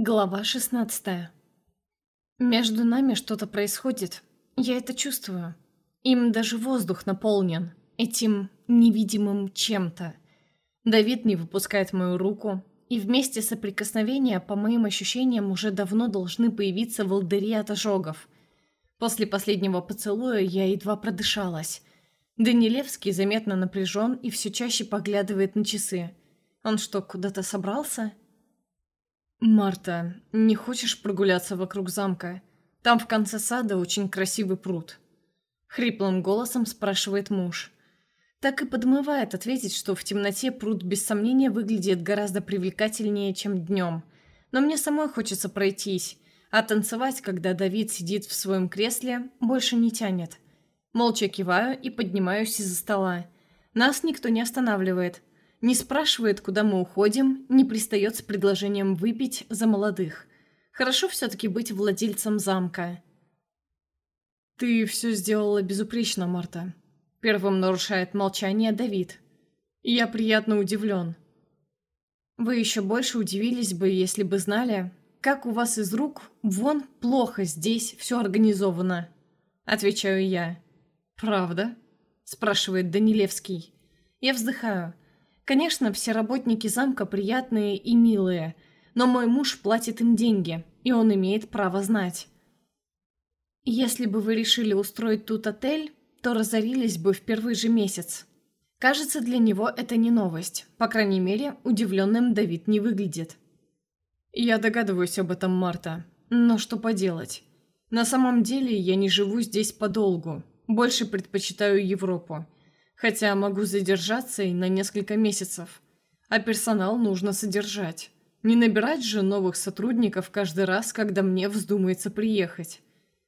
Глава 16 Между нами что-то происходит. Я это чувствую. Им даже воздух наполнен. Этим невидимым чем-то. Давид не выпускает мою руку. И вместе соприкосновения, по моим ощущениям, уже давно должны появиться волдыри от ожогов. После последнего поцелуя я едва продышалась. Данилевский заметно напряжен и все чаще поглядывает на часы. Он что, куда-то собрался? «Марта, не хочешь прогуляться вокруг замка? Там в конце сада очень красивый пруд». Хриплым голосом спрашивает муж. Так и подмывает ответить, что в темноте пруд без сомнения выглядит гораздо привлекательнее, чем днем. Но мне самой хочется пройтись, а танцевать, когда Давид сидит в своем кресле, больше не тянет. Молча киваю и поднимаюсь из-за стола. Нас никто не останавливает. Не спрашивает, куда мы уходим, не пристает с предложением выпить за молодых. Хорошо все-таки быть владельцем замка. «Ты все сделала безупречно, Марта», — первым нарушает молчание Давид. «Я приятно удивлен». «Вы еще больше удивились бы, если бы знали, как у вас из рук вон плохо здесь все организовано», — отвечаю я. «Правда?» — спрашивает Данилевский. Я вздыхаю. Конечно, все работники замка приятные и милые, но мой муж платит им деньги, и он имеет право знать. Если бы вы решили устроить тут отель, то разорились бы в первый же месяц. Кажется, для него это не новость. По крайней мере, удивленным Давид не выглядит. Я догадываюсь об этом, Марта. Но что поделать? На самом деле я не живу здесь подолгу. Больше предпочитаю Европу хотя могу задержаться и на несколько месяцев. А персонал нужно содержать. Не набирать же новых сотрудников каждый раз, когда мне вздумается приехать.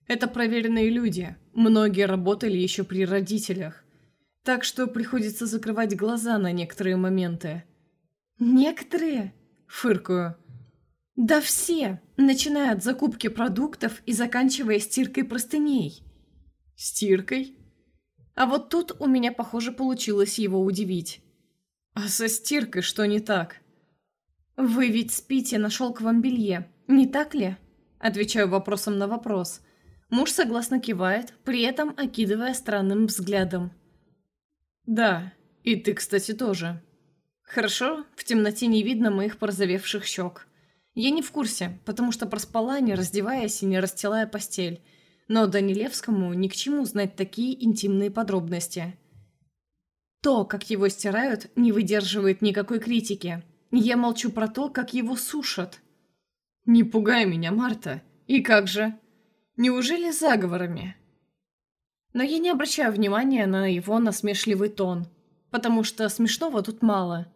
Это проверенные люди, многие работали еще при родителях. Так что приходится закрывать глаза на некоторые моменты. «Некоторые?» – фыркаю. «Да все, начиная от закупки продуктов и заканчивая стиркой простыней». «Стиркой?» А вот тут у меня, похоже, получилось его удивить. «А со стиркой что не так?» «Вы ведь спите на шелковом белье, не так ли?» Отвечаю вопросом на вопрос. Муж согласно кивает, при этом окидывая странным взглядом. «Да, и ты, кстати, тоже». «Хорошо, в темноте не видно моих порозовевших щек. Я не в курсе, потому что проспала, не раздеваясь и не расстилая постель, но Данилевскому ни к чему знать такие интимные подробности. То, как его стирают, не выдерживает никакой критики. Я молчу про то, как его сушат. «Не пугай меня, Марта. И как же? Неужели заговорами?» Но я не обращаю внимания на его насмешливый тон, потому что смешного тут мало.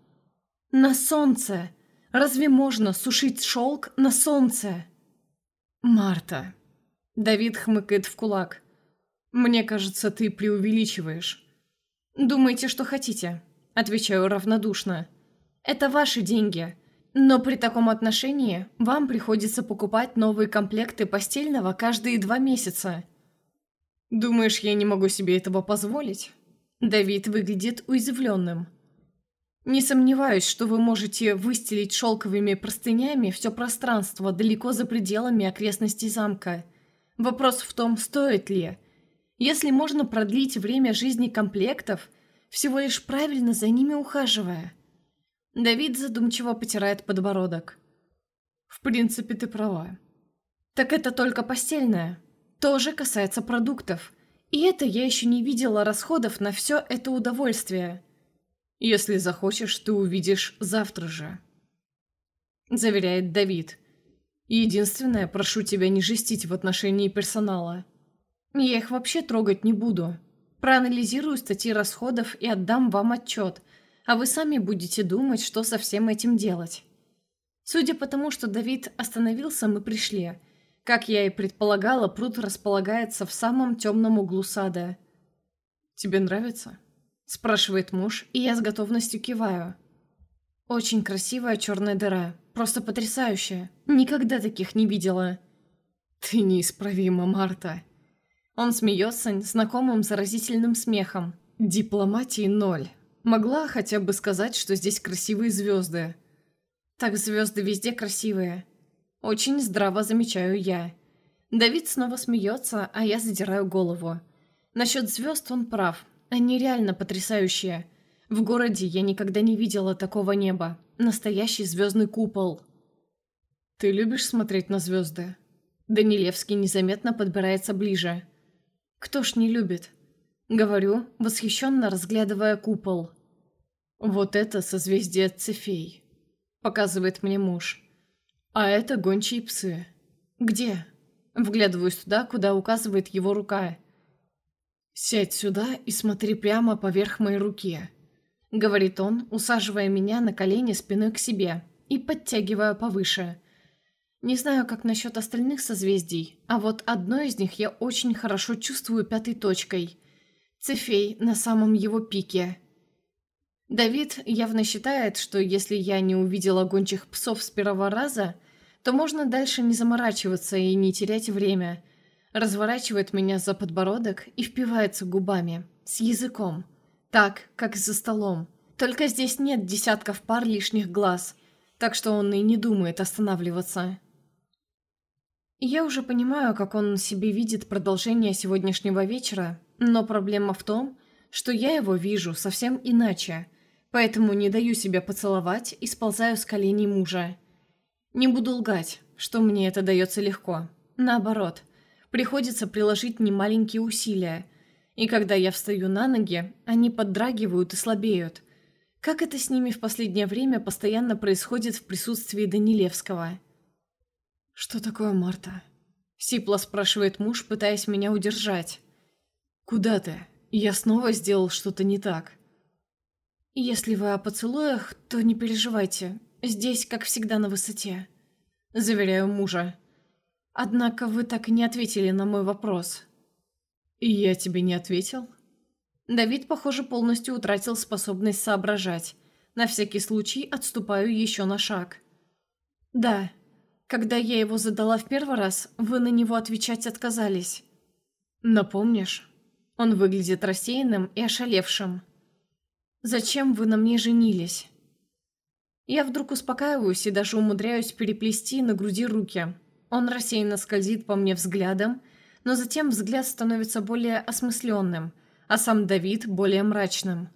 «На солнце! Разве можно сушить шелк на солнце?» «Марта!» Давид хмыкает в кулак. «Мне кажется, ты преувеличиваешь». «Думайте, что хотите», — отвечаю равнодушно. «Это ваши деньги. Но при таком отношении вам приходится покупать новые комплекты постельного каждые два месяца». «Думаешь, я не могу себе этого позволить?» Давид выглядит уязвленным. «Не сомневаюсь, что вы можете выстелить шелковыми простынями все пространство далеко за пределами окрестностей замка. Вопрос в том, стоит ли. Если можно продлить время жизни комплектов, всего лишь правильно за ними ухаживая. Давид задумчиво потирает подбородок. В принципе, ты права. Так это только постельное. Тоже касается продуктов. И это я еще не видела расходов на все это удовольствие. Если захочешь, ты увидишь завтра же. Заверяет Давид. Единственное, прошу тебя не жестить в отношении персонала. Я их вообще трогать не буду. Проанализирую статьи расходов и отдам вам отчет, а вы сами будете думать, что со всем этим делать. Судя по тому, что Давид остановился, мы пришли. Как я и предполагала, пруд располагается в самом темном углу сада. «Тебе нравится?» – спрашивает муж, и я с готовностью киваю. «Очень красивая черная дыра», Просто потрясающе. Никогда таких не видела. Ты неисправима, Марта. Он смеется знакомым заразительным смехом. Дипломатии ноль. Могла хотя бы сказать, что здесь красивые звезды. Так звезды везде красивые. Очень здраво замечаю я. Давид снова смеется, а я задираю голову. Насчет звезд он прав. Они реально потрясающие. В городе я никогда не видела такого неба. Настоящий звездный купол. Ты любишь смотреть на звезды? Данилевский незаметно подбирается ближе. Кто ж не любит? Говорю, восхищенно разглядывая купол. Вот это созвездие Цефей. Показывает мне муж. А это гончие псы. Где? Вглядываюсь туда, куда указывает его рука. «Сядь сюда и смотри прямо поверх моей руки», — говорит он, усаживая меня на колени спиной к себе и подтягивая повыше. Не знаю, как насчет остальных созвездий, а вот одно из них я очень хорошо чувствую пятой точкой. Цефей на самом его пике. Давид явно считает, что если я не увидела гончих псов с первого раза, то можно дальше не заморачиваться и не терять время. Разворачивает меня за подбородок и впивается губами, с языком. Так, как за столом. Только здесь нет десятков пар лишних глаз, так что он и не думает останавливаться. Я уже понимаю, как он себе видит продолжение сегодняшнего вечера, но проблема в том, что я его вижу совсем иначе, поэтому не даю себя поцеловать и сползаю с коленей мужа. Не буду лгать, что мне это дается легко. Наоборот, приходится приложить немаленькие усилия. И когда я встаю на ноги, они поддрагивают и слабеют. Как это с ними в последнее время постоянно происходит в присутствии Данилевского? «Что такое Марта?» Сипло спрашивает муж, пытаясь меня удержать. «Куда ты? Я снова сделал что-то не так». «Если вы о поцелуях, то не переживайте. Здесь, как всегда, на высоте», — заверяю мужа. «Однако вы так и не ответили на мой вопрос». «И я тебе не ответил?» Давид, похоже, полностью утратил способность соображать. На всякий случай отступаю еще на шаг. «Да, когда я его задала в первый раз, вы на него отвечать отказались». «Напомнишь?» Он выглядит рассеянным и ошалевшим. «Зачем вы на мне женились?» Я вдруг успокаиваюсь и даже умудряюсь переплести на груди руки. Он рассеянно скользит по мне взглядом, но затем взгляд становится более осмысленным, а сам Давид более мрачным.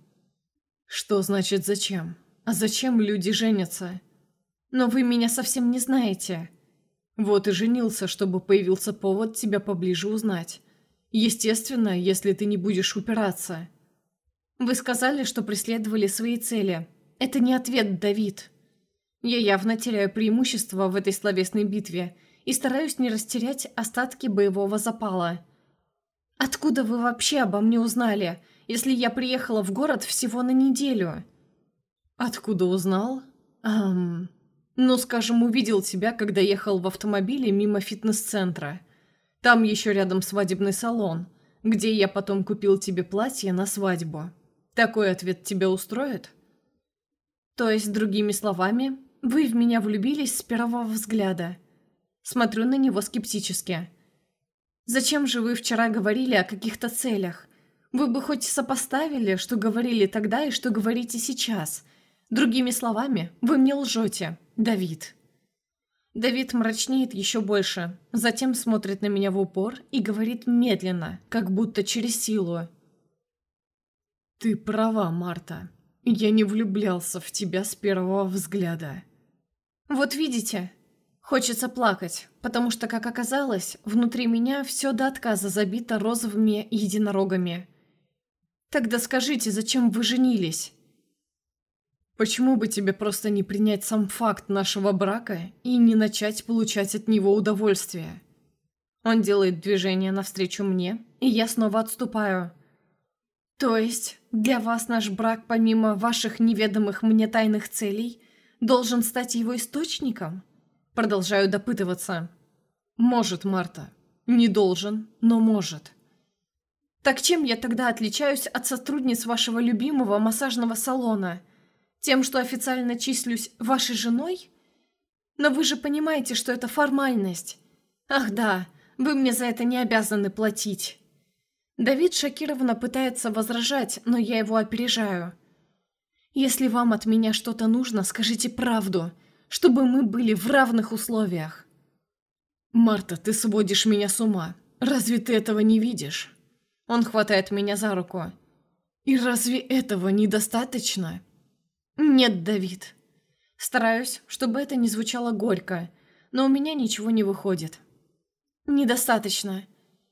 «Что значит зачем? А зачем люди женятся?» «Но вы меня совсем не знаете». «Вот и женился, чтобы появился повод тебя поближе узнать. Естественно, если ты не будешь упираться». «Вы сказали, что преследовали свои цели», это не ответ, Давид. Я явно теряю преимущество в этой словесной битве и стараюсь не растерять остатки боевого запала. Откуда вы вообще обо мне узнали, если я приехала в город всего на неделю? Откуда узнал? Эм... Ну, скажем, увидел тебя, когда ехал в автомобиле мимо фитнес-центра. Там еще рядом свадебный салон, где я потом купил тебе платье на свадьбу. Такой ответ тебя устроит?» То есть, другими словами, вы в меня влюбились с первого взгляда. Смотрю на него скептически. Зачем же вы вчера говорили о каких-то целях? Вы бы хоть сопоставили, что говорили тогда и что говорите сейчас. Другими словами, вы мне лжете, Давид. Давид мрачнеет еще больше, затем смотрит на меня в упор и говорит медленно, как будто через силу. «Ты права, Марта. Я не влюблялся в тебя с первого взгляда. Вот видите, хочется плакать, потому что, как оказалось, внутри меня все до отказа забито розовыми единорогами. Тогда скажите, зачем вы женились? Почему бы тебе просто не принять сам факт нашего брака и не начать получать от него удовольствие? Он делает движение навстречу мне, и я снова отступаю. То есть, для вас наш брак, помимо ваших неведомых мне тайных целей, должен стать его источником? Продолжаю допытываться. Может, Марта. Не должен, но может. Так чем я тогда отличаюсь от сотрудниц вашего любимого массажного салона? Тем, что официально числюсь вашей женой? Но вы же понимаете, что это формальность. Ах да, вы мне за это не обязаны платить. Давид шокированно пытается возражать, но я его опережаю. «Если вам от меня что-то нужно, скажите правду, чтобы мы были в равных условиях». «Марта, ты сводишь меня с ума. Разве ты этого не видишь?» Он хватает меня за руку. «И разве этого недостаточно?» «Нет, Давид». Стараюсь, чтобы это не звучало горько, но у меня ничего не выходит. «Недостаточно.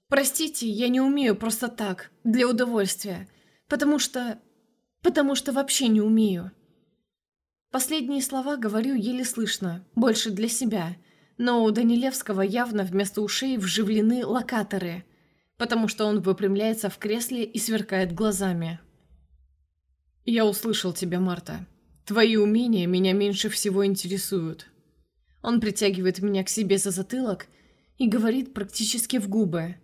Простите, я не умею просто так, для удовольствия, потому что... потому что вообще не умею». Последние слова говорю еле слышно, больше для себя, но у Данилевского явно вместо ушей вживлены локаторы, потому что он выпрямляется в кресле и сверкает глазами. «Я услышал тебя, Марта. Твои умения меня меньше всего интересуют». Он притягивает меня к себе за затылок и говорит практически в губы.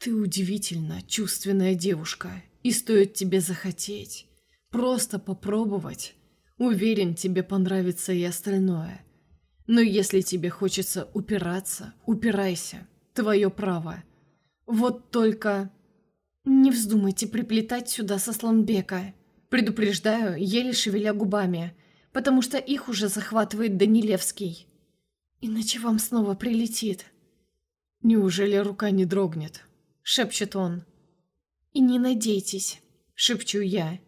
«Ты удивительно чувственная девушка, и стоит тебе захотеть. Просто попробовать. Уверен, тебе понравится и остальное. Но если тебе хочется упираться, упирайся. Твое право. Вот только... Не вздумайте приплетать сюда Сосланбека. Предупреждаю, еле шевеля губами, потому что их уже захватывает Данилевский. Иначе вам снова прилетит. Неужели рука не дрогнет? Шепчет он. И не надейтесь, шепчу я.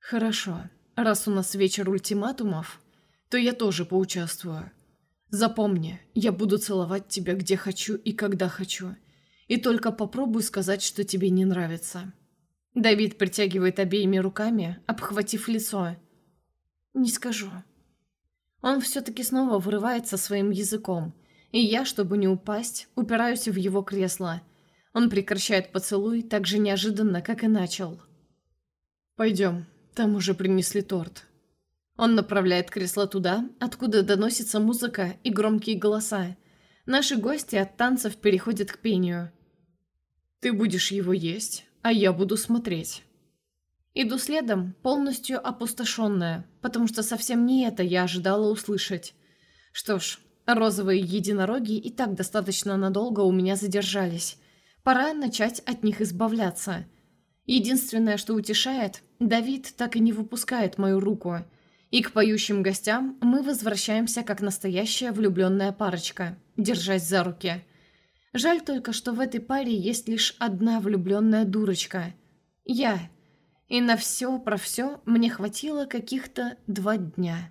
Хорошо, раз у нас вечер ультиматумов, то я тоже поучаствую. Запомни, я буду целовать тебя где хочу и когда хочу. И только попробуй сказать, что тебе не нравится. Давид притягивает обеими руками, обхватив лицо. Не скажу. Он все-таки снова вырывается своим языком, и я, чтобы не упасть, упираюсь в его кресло. Он прекращает поцелуй так же неожиданно, как и начал. «Пойдем, там уже принесли торт». Он направляет кресло туда, откуда доносится музыка и громкие голоса. Наши гости от танцев переходят к пению. «Ты будешь его есть, а я буду смотреть». Иду следом, полностью опустошенная, потому что совсем не это я ожидала услышать. Что ж, розовые единороги и так достаточно надолго у меня задержались. Пора начать от них избавляться. Единственное, что утешает, Давид так и не выпускает мою руку. И к поющим гостям мы возвращаемся как настоящая влюбленная парочка, держась за руки. Жаль только, что в этой паре есть лишь одна влюбленная дурочка. Я. И на все про все мне хватило каких-то два дня.